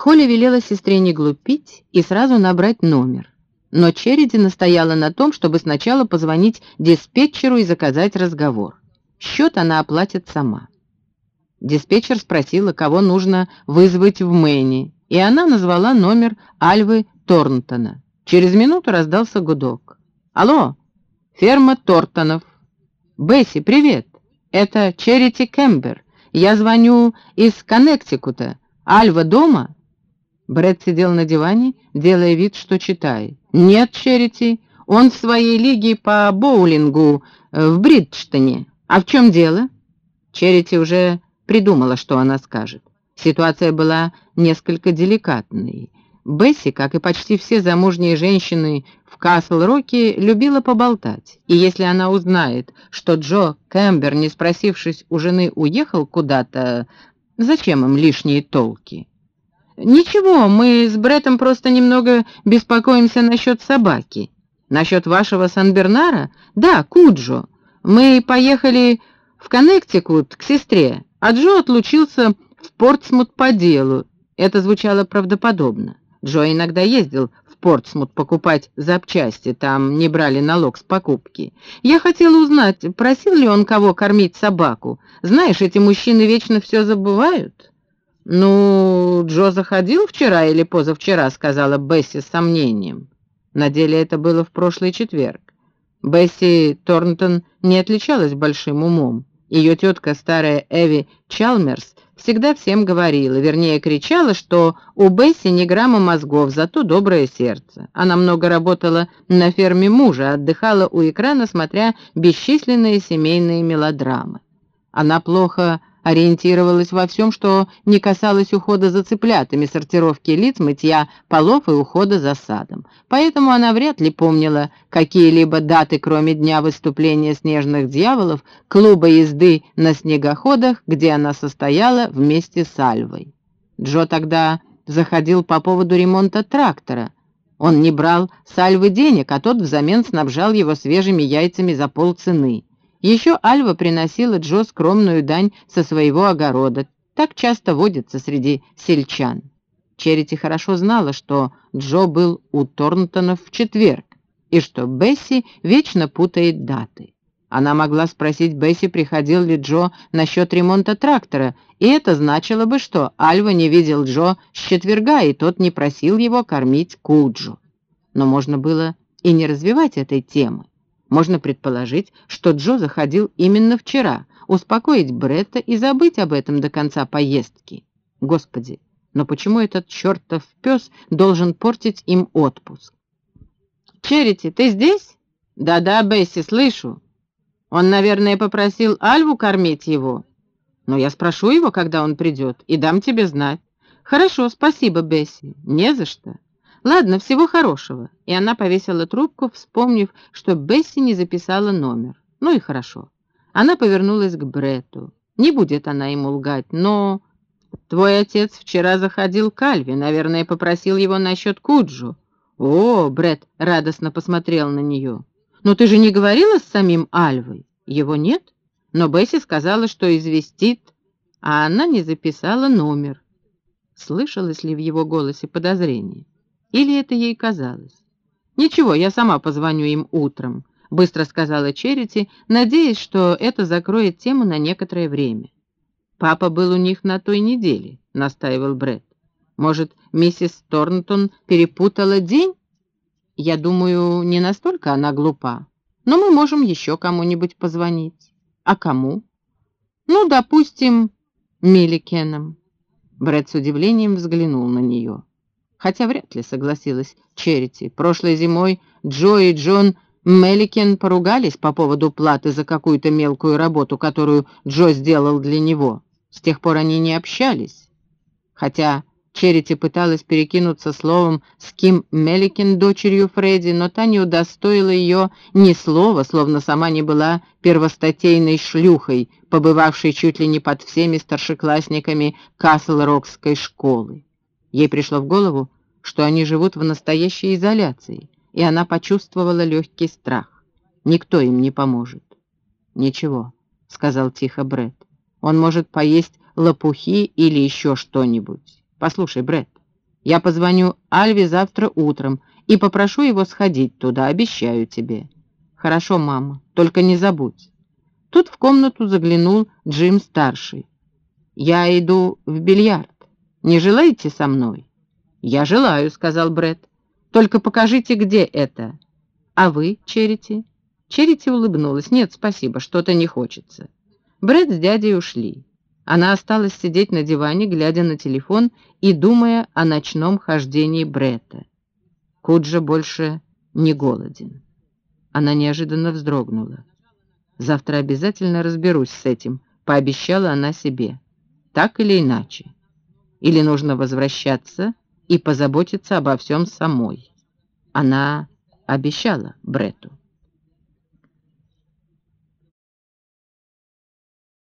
Холли велела сестре не глупить и сразу набрать номер. Но Череди настояла на том, чтобы сначала позвонить диспетчеру и заказать разговор. Счет она оплатит сама. Диспетчер спросила, кого нужно вызвать в Мэни, и она назвала номер Альвы Торнтона. Через минуту раздался гудок. «Алло, ферма Тортонов». «Бесси, привет. Это Черити Кембер. Я звоню из Коннектикута. Альва дома?» Брэд сидел на диване, делая вид, что читает. «Нет, Черити, он в своей лиге по боулингу э, в Бриджтоне. А в чем дело?» Черити уже придумала, что она скажет. Ситуация была несколько деликатной. Бесси, как и почти все замужние женщины в Касл-Роке, любила поболтать. И если она узнает, что Джо Кэмбер, не спросившись у жены, уехал куда-то, зачем им лишние толки? «Ничего, мы с Бреттом просто немного беспокоимся насчет собаки. Насчет вашего Сан-Бернара? Да, Куджо. Мы поехали в Коннектикут к сестре, а Джо отлучился в Портсмут по делу. Это звучало правдоподобно. Джо иногда ездил в Портсмут покупать запчасти, там не брали налог с покупки. Я хотела узнать, просил ли он кого кормить собаку. Знаешь, эти мужчины вечно все забывают. «Ну, Джо заходил вчера или позавчера», — сказала Бесси с сомнением. На деле это было в прошлый четверг. Бесси Торнтон не отличалась большим умом. Ее тетка, старая Эви Чалмерс, всегда всем говорила, вернее кричала, что у Бесси не грамма мозгов, зато доброе сердце. Она много работала на ферме мужа, отдыхала у экрана, смотря бесчисленные семейные мелодрамы. Она плохо ориентировалась во всем, что не касалось ухода за цыплятами, сортировки лиц, мытья полов и ухода за садом. Поэтому она вряд ли помнила какие-либо даты, кроме дня выступления снежных дьяволов, клуба езды на снегоходах, где она состояла вместе с Альвой. Джо тогда заходил по поводу ремонта трактора. Он не брал с Альвы денег, а тот взамен снабжал его свежими яйцами за полцены. Еще Альва приносила Джо скромную дань со своего огорода. Так часто водится среди сельчан. Черити хорошо знала, что Джо был у Торнтонов в четверг, и что Бесси вечно путает даты. Она могла спросить Бесси, приходил ли Джо насчет ремонта трактора, и это значило бы, что Альва не видел Джо с четверга, и тот не просил его кормить Куджу. Но можно было и не развивать этой темы. Можно предположить, что Джо заходил именно вчера, успокоить Бретта и забыть об этом до конца поездки. Господи, но почему этот чертов пес должен портить им отпуск? «Черити, ты здесь?» «Да-да, Бесси, слышу. Он, наверное, попросил Альву кормить его. Но я спрошу его, когда он придет, и дам тебе знать». «Хорошо, спасибо, Бесси. Не за что». «Ладно, всего хорошего». И она повесила трубку, вспомнив, что Бесси не записала номер. Ну и хорошо. Она повернулась к Бретту. Не будет она ему лгать, но... «Твой отец вчера заходил к Альве, наверное, попросил его насчет Куджу». «О!» — Бред радостно посмотрел на нее. «Но ты же не говорила с самим Альвой?» «Его нет?» Но Бесси сказала, что известит, а она не записала номер. Слышалось ли в его голосе подозрение? Или это ей казалось? «Ничего, я сама позвоню им утром», — быстро сказала Черити, надеясь, что это закроет тему на некоторое время. «Папа был у них на той неделе», — настаивал Брэд. «Может, миссис Торнтон перепутала день? Я думаю, не настолько она глупа. Но мы можем еще кому-нибудь позвонить. А кому? Ну, допустим, Милликенам». Брэд с удивлением взглянул на нее хотя вряд ли согласилась Черити. Прошлой зимой Джо и Джон Милликен поругались по поводу платы за какую-то мелкую работу, которую Джо сделал для него. С тех пор они не общались. Хотя Черити пыталась перекинуться словом с Ким Милликен, дочерью Фредди, но та не удостоила ее ни слова, словно сама не была первостатейной шлюхой, побывавшей чуть ли не под всеми старшеклассниками Касл-Рокской школы. Ей пришло в голову, что они живут в настоящей изоляции, и она почувствовала легкий страх. Никто им не поможет. «Ничего», — сказал тихо Бред. «Он может поесть лопухи или еще что-нибудь. Послушай, Бред, Я позвоню Альве завтра утром и попрошу его сходить туда, обещаю тебе». «Хорошо, мама, только не забудь». Тут в комнату заглянул Джим-старший. «Я иду в бильярд. Не желаете со мной?» «Я желаю», — сказал Бред. «Только покажите, где это». «А вы, Черити?» Черити улыбнулась. «Нет, спасибо, что-то не хочется». Бред с дядей ушли. Она осталась сидеть на диване, глядя на телефон и думая о ночном хождении Бретта. Куджа больше не голоден. Она неожиданно вздрогнула. «Завтра обязательно разберусь с этим», — пообещала она себе. «Так или иначе. Или нужно возвращаться и позаботиться обо всем самой». Она обещала Брету.